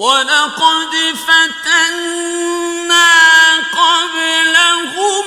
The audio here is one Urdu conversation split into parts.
وَلَقَدْ فَتَنَّا قَبْلَهُمْ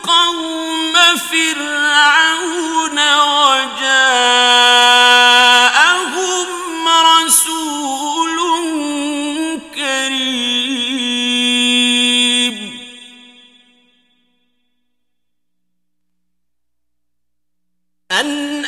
قَوْمَ فِرْعَوْنَ وَجَاءَهُمْ رَسُولٌ كَرِيمٌ. أَنْ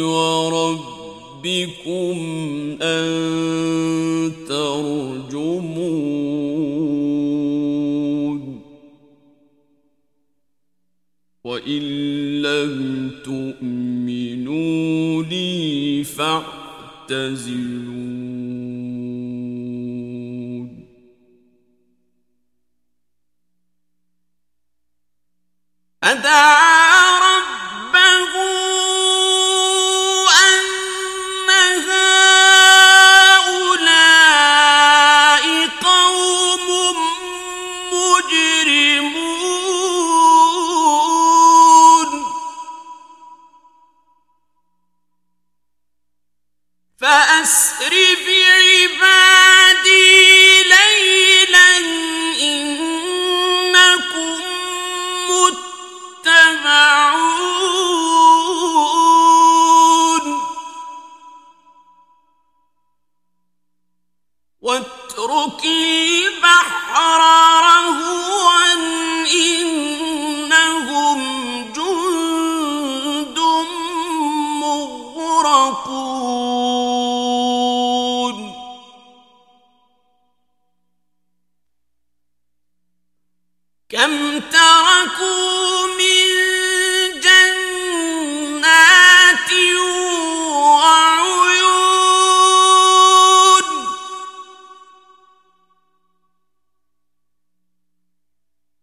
وَرَبِّكُمْ أَن تَرْجُمُونِ وَإِن لَّمْ تُؤْمِنُوا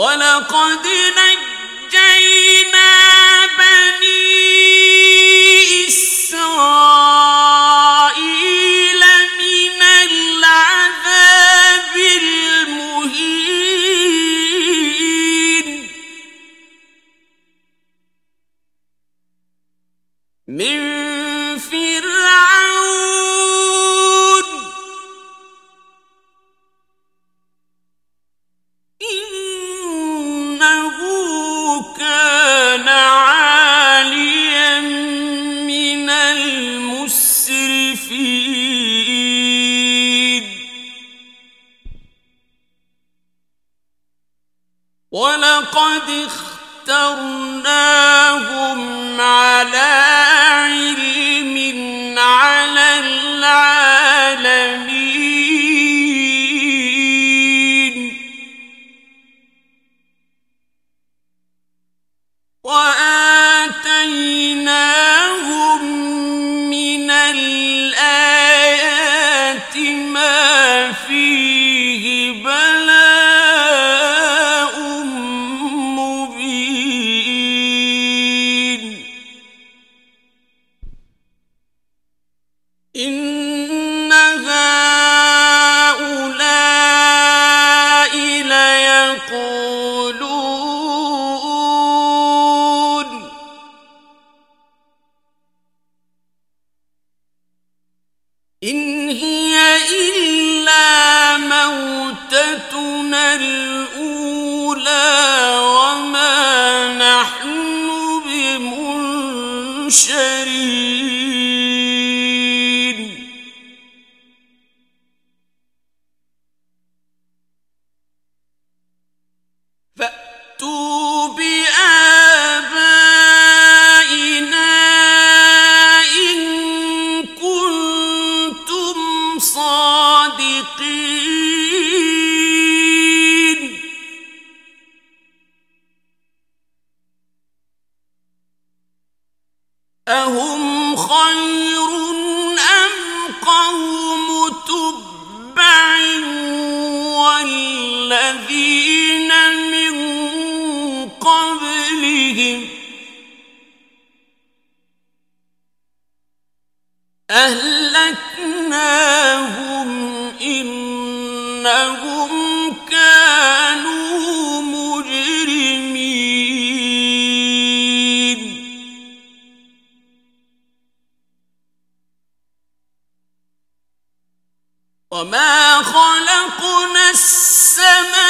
وَلَقَدْ نَجَّيْنَا وَلَقَدِ اخْتَرْنَاهُمْ عَلَىٰ عِلْمٍ عَلَى الْعَالَمِينَ الأولى قبلهم أهلكناهم إنهم كانوا مجرمين۔ وما خلقنا السماوات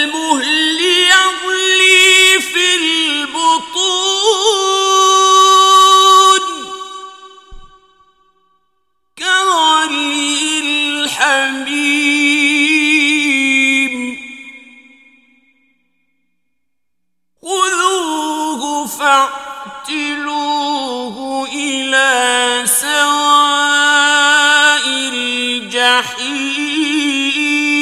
الجحيم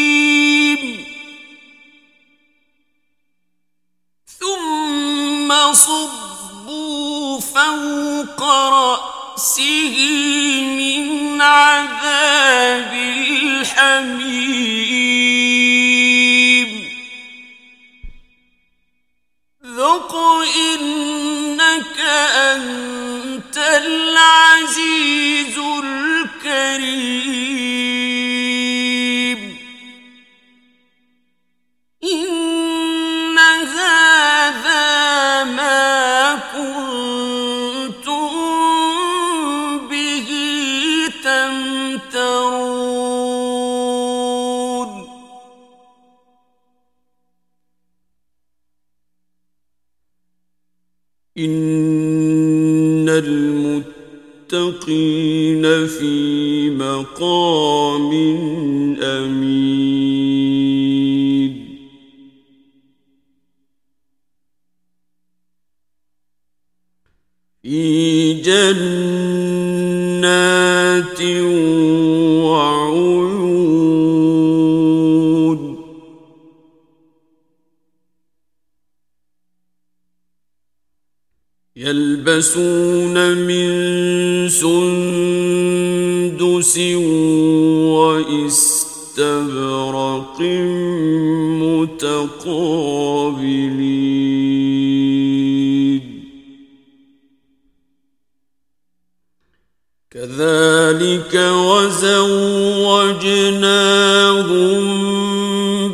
ثم صبوا فوق رأسه من عذاب الحميم. ذق إنك أنت إن المتقين في مقام أمين. في جنات يلبسون من سندس واستبرق متقابلين كذلك وزوجناهم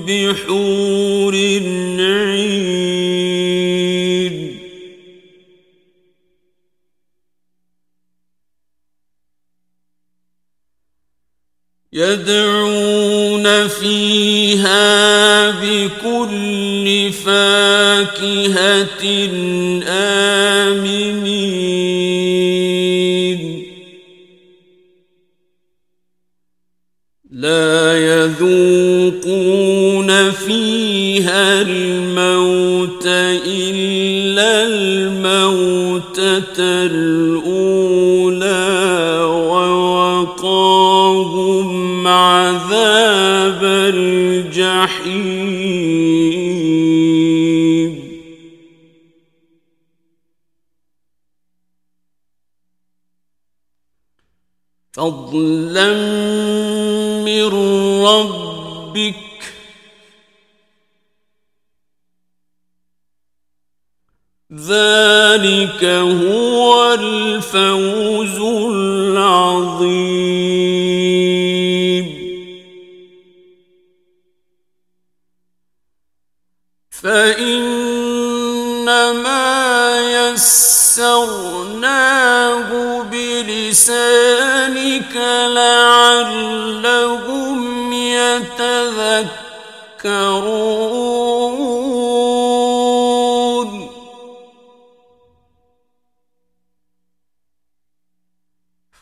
بحور يدعون فيها بكل فاكهة آمنين. لا يذوقون فيها الموت إلا الموتة فضلا من ربك ذلك هو الفوز العظيم فإنما يسرناه بلسانك لعلهم يتذكرون.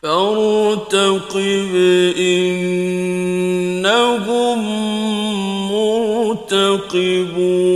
فارتقب إنهم مرتقبون.